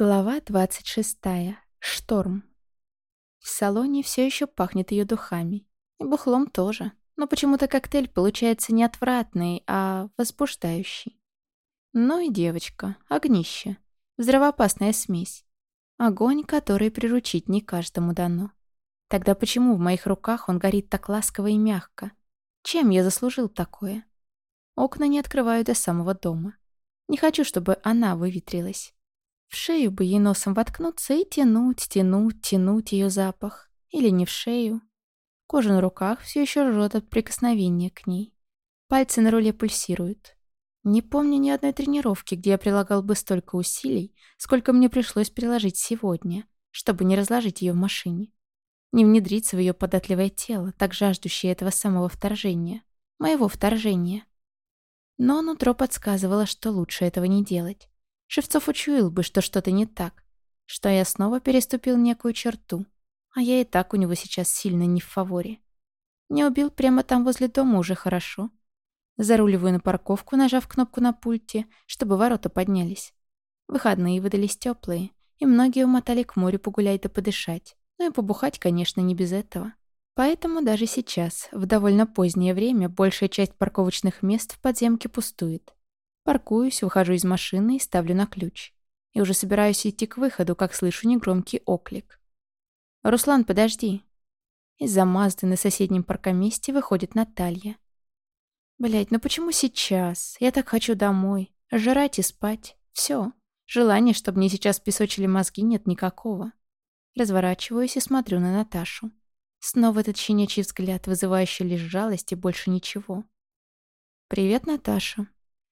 Глава 26. Шторм. В салоне все еще пахнет ее духами. И бухлом тоже. Но почему-то коктейль получается не отвратный, а возбуждающий. Ну и девочка, огнище. Взрывоопасная смесь. Огонь, который приручить не каждому дано. Тогда почему в моих руках он горит так ласково и мягко? Чем я заслужил такое? Окна не открываю до самого дома. Не хочу, чтобы она выветрилась. В шею бы ей носом воткнуться и тянуть, тянуть, тянуть ее запах. Или не в шею. Кожа на руках все еще жжет от прикосновения к ней. Пальцы на руле пульсируют. Не помню ни одной тренировки, где я прилагал бы столько усилий, сколько мне пришлось приложить сегодня, чтобы не разложить ее в машине. Не внедриться в ее податливое тело, так жаждущее этого самого вторжения. Моего вторжения. Но нутро подсказывало, что лучше этого не делать. Шевцов учуял бы, что что-то не так, что я снова переступил некую черту, а я и так у него сейчас сильно не в фаворе. Не убил прямо там возле дома уже хорошо. Заруливаю на парковку, нажав кнопку на пульте, чтобы ворота поднялись. Выходные выдались теплые, и многие умотали к морю погулять да подышать. Ну и побухать, конечно, не без этого. Поэтому даже сейчас, в довольно позднее время, большая часть парковочных мест в подземке пустует. Паркуюсь, выхожу из машины и ставлю на ключ. И уже собираюсь идти к выходу, как слышу негромкий оклик. «Руслан, подожди!» Из-за Мазды на соседнем паркоместе выходит Наталья. Блять, ну почему сейчас? Я так хочу домой. Жрать и спать. Все. Желания, чтобы мне сейчас песочили мозги, нет никакого. Разворачиваюсь и смотрю на Наташу. Снова этот щенячий взгляд, вызывающий лишь жалость и больше ничего. «Привет, Наташа»,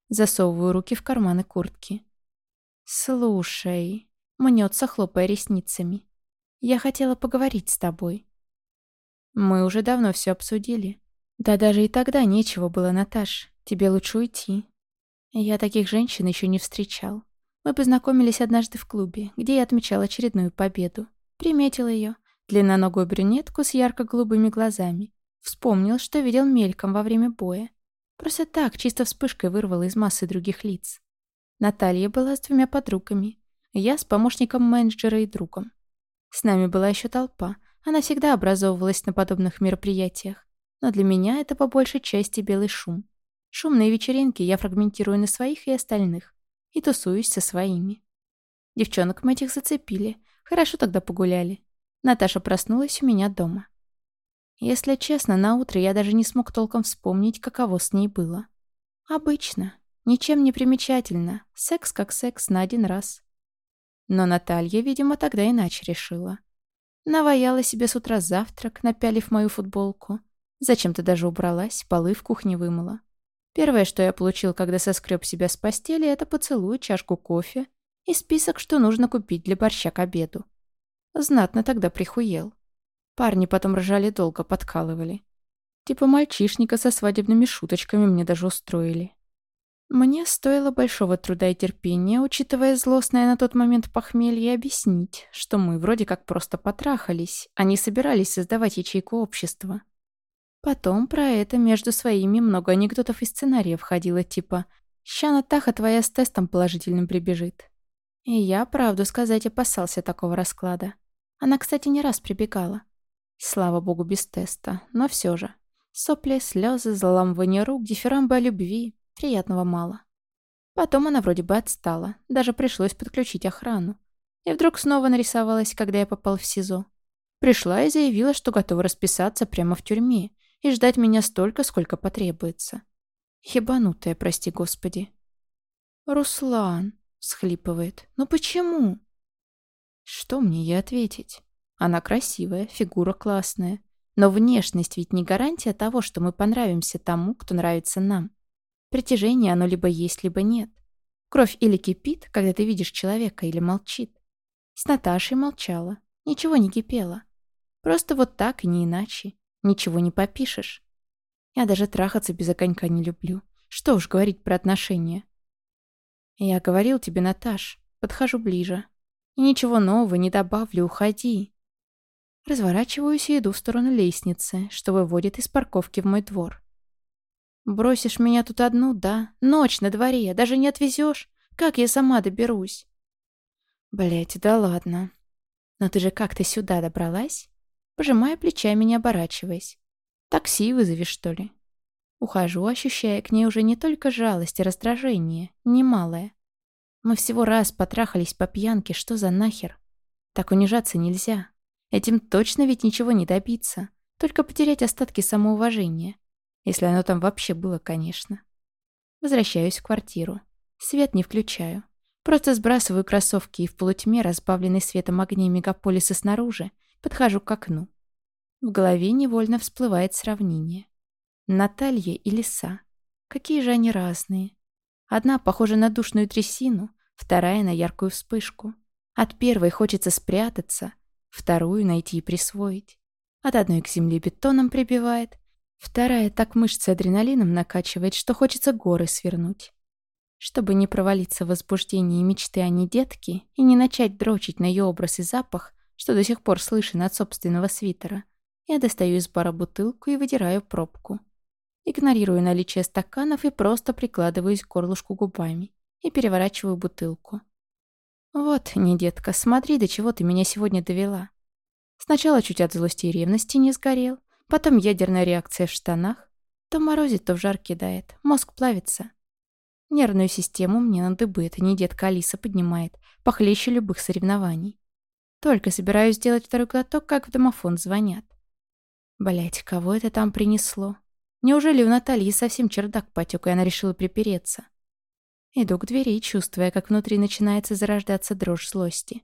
Засовываю руки в карманы куртки. «Слушай», — мнется, хлопая ресницами. «Я хотела поговорить с тобой». «Мы уже давно все обсудили. Да даже и тогда нечего было, Наташ. Тебе лучше уйти». Я таких женщин еще не встречал. Мы познакомились однажды в клубе, где я отмечал очередную победу. Приметил ее, длинноногую брюнетку с ярко-голубыми глазами. Вспомнил, что видел мельком во время боя. Просто так, чисто вспышкой вырвала из массы других лиц. Наталья была с двумя подругами. Я с помощником менеджера и другом. С нами была еще толпа. Она всегда образовывалась на подобных мероприятиях. Но для меня это по большей части белый шум. Шумные вечеринки я фрагментирую на своих и остальных. И тусуюсь со своими. Девчонок мы этих зацепили. Хорошо тогда погуляли. Наташа проснулась у меня дома. Если честно, на утро я даже не смог толком вспомнить, каково с ней было. Обычно. Ничем не примечательно. Секс как секс на один раз. Но Наталья, видимо, тогда иначе решила. Наваяла себе с утра завтрак, напялив мою футболку. Зачем-то даже убралась, полы в кухне вымыла. Первое, что я получил, когда соскреб себя с постели, это поцелуй, чашку кофе и список, что нужно купить для борща к обеду. Знатно тогда прихуел. Парни потом ржали долго, подкалывали. Типа мальчишника со свадебными шуточками мне даже устроили. Мне стоило большого труда и терпения, учитывая злостное на тот момент похмелье, объяснить, что мы вроде как просто потрахались, а не собирались создавать ячейку общества. Потом про это между своими много анекдотов и сценариев ходило, типа «Ща Натаха твоя с тестом положительным прибежит». И я, правду сказать, опасался такого расклада. Она, кстати, не раз прибегала. Слава богу, без теста, но все же. Сопли, слезы, заламывание рук, дифирамбы о любви. Приятного мало. Потом она вроде бы отстала, даже пришлось подключить охрану. И вдруг снова нарисовалась, когда я попал в СИЗО. Пришла и заявила, что готова расписаться прямо в тюрьме и ждать меня столько, сколько потребуется. Ебанутая, прости господи. «Руслан», — схлипывает, — «ну почему?» Что мне ей ответить? Она красивая, фигура классная. Но внешность ведь не гарантия того, что мы понравимся тому, кто нравится нам. Притяжение оно либо есть, либо нет. Кровь или кипит, когда ты видишь человека, или молчит. С Наташей молчала. Ничего не кипело. Просто вот так и не иначе. Ничего не попишешь. Я даже трахаться без огонька не люблю. Что уж говорить про отношения. Я говорил тебе, Наташ, подхожу ближе. И ничего нового не добавлю, уходи. Разворачиваюсь и иду в сторону лестницы, что выводит из парковки в мой двор. «Бросишь меня тут одну, да? Ночь на дворе, даже не отвезешь? Как я сама доберусь?» Блять, да ладно. Но ты же как-то сюда добралась? Пожимая плечами, не оборачиваясь. Такси вызовешь, что ли? Ухожу, ощущая к ней уже не только жалость и раздражение, немалое. Мы всего раз потрахались по пьянке, что за нахер? Так унижаться нельзя. Этим точно ведь ничего не добиться. Только потерять остатки самоуважения. Если оно там вообще было, конечно. Возвращаюсь в квартиру. Свет не включаю. Просто сбрасываю кроссовки и в полутьме, разбавленной светом огней мегаполиса снаружи, подхожу к окну. В голове невольно всплывает сравнение. Наталья и лиса. Какие же они разные. Одна похожа на душную трясину, вторая на яркую вспышку. От первой хочется спрятаться, вторую найти и присвоить. От одной к земле бетоном прибивает, вторая так мышцы адреналином накачивает, что хочется горы свернуть. Чтобы не провалиться в возбуждении мечты о недетке и не начать дрочить на ее образ и запах, что до сих пор слышен от собственного свитера, я достаю из бара бутылку и выдираю пробку. Игнорирую наличие стаканов и просто прикладываюсь к горлышку губами и переворачиваю бутылку. «Вот, не детка, смотри, до чего ты меня сегодня довела». Сначала чуть от злости и ревности не сгорел, потом ядерная реакция в штанах. То морозит, то в жар кидает, мозг плавится. Нервную систему мне на дыбы эта не детка Алиса поднимает, похлеще любых соревнований. Только собираюсь сделать второй глоток, как в домофон звонят. Блять, кого это там принесло? Неужели у Натальи совсем чердак потек, и она решила припереться? Иду к двери, чувствуя, как внутри начинается зарождаться дрожь злости.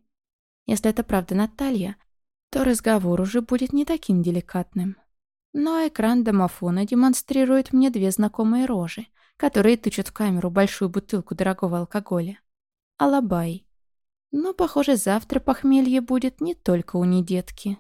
Если это правда Наталья, то разговор уже будет не таким деликатным. Но экран домофона демонстрирует мне две знакомые рожи, которые тычут в камеру большую бутылку дорогого алкоголя. Алабай. Но, похоже, завтра похмелье будет не только у недетки.